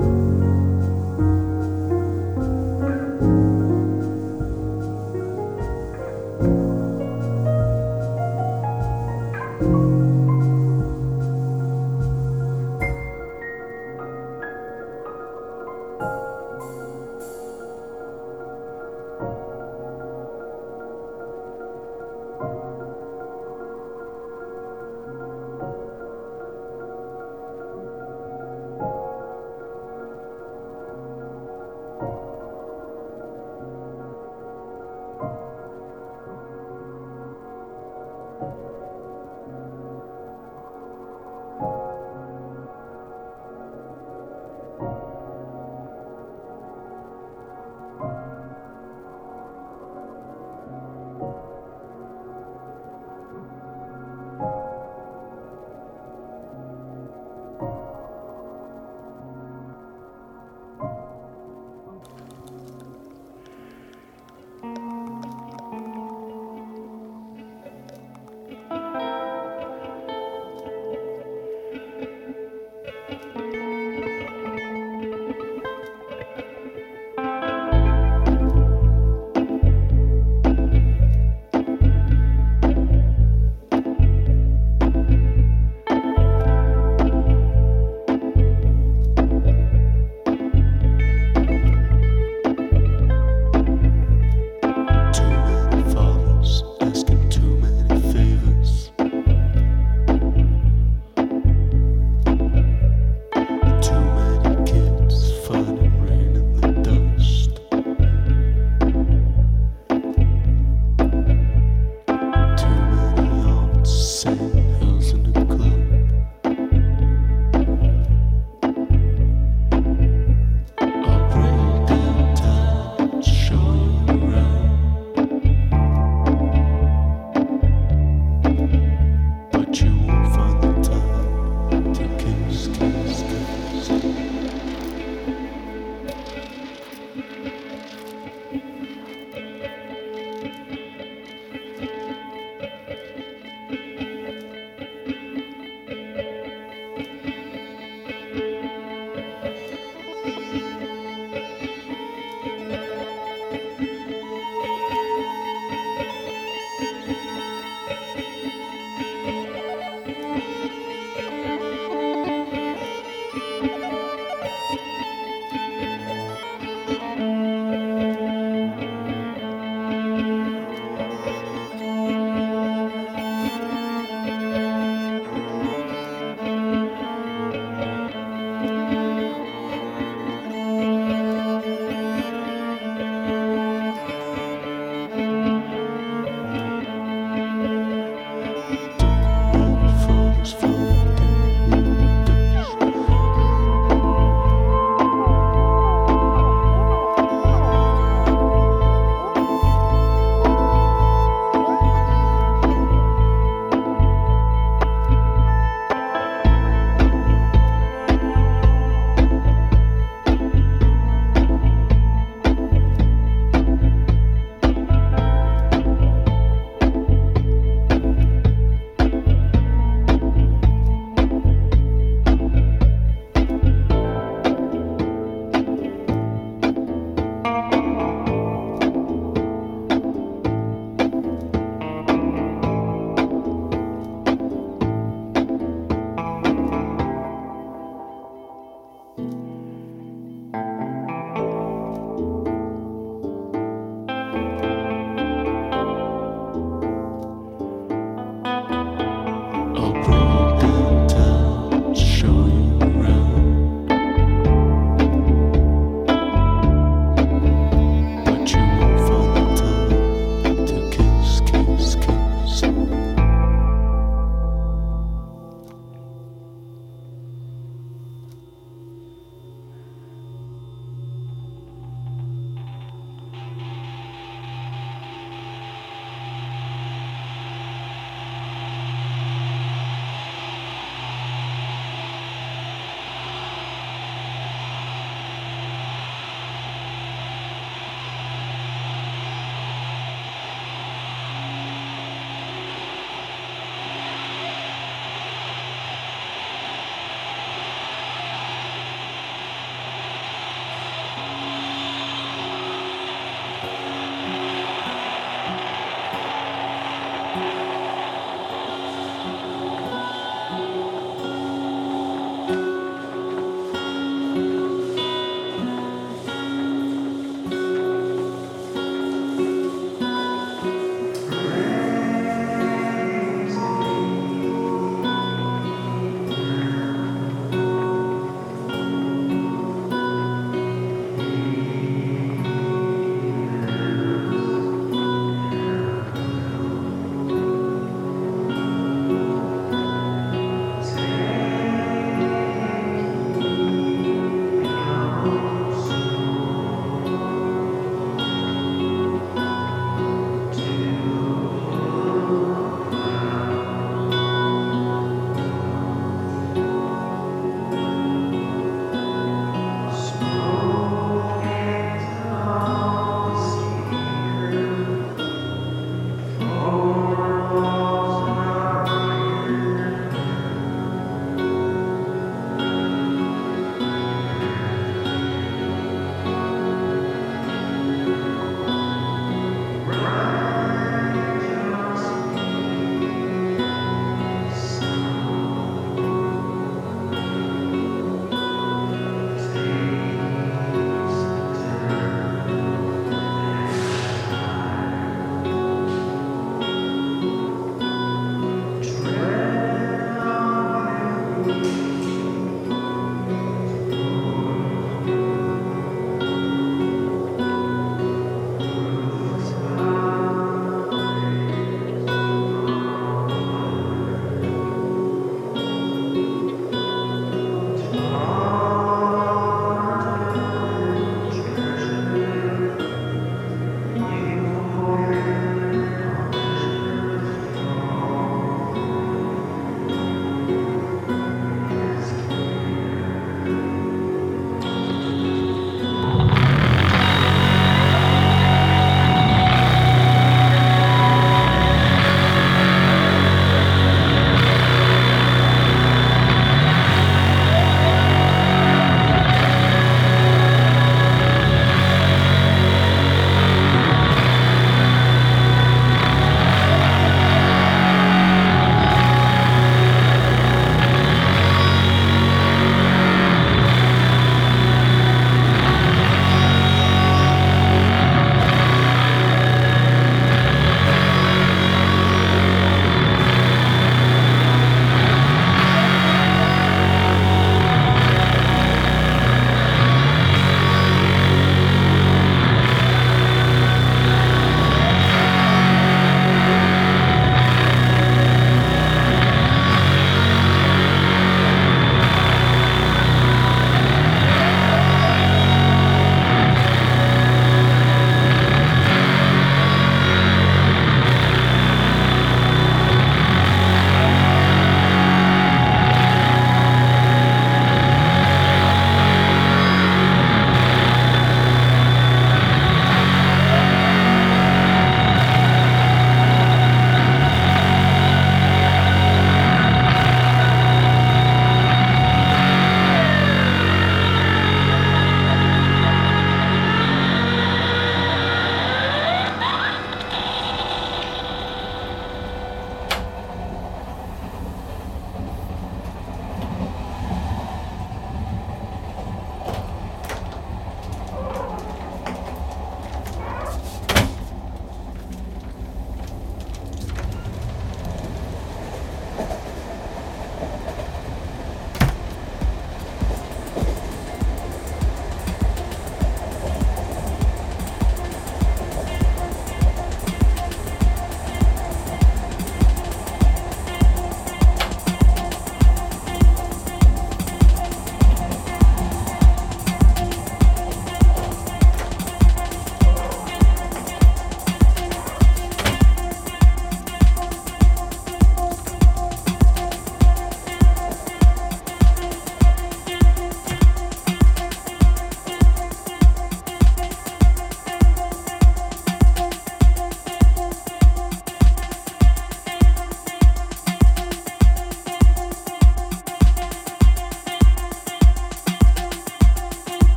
you.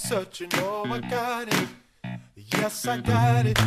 Searching. Oh, I got it. Yes, I got it.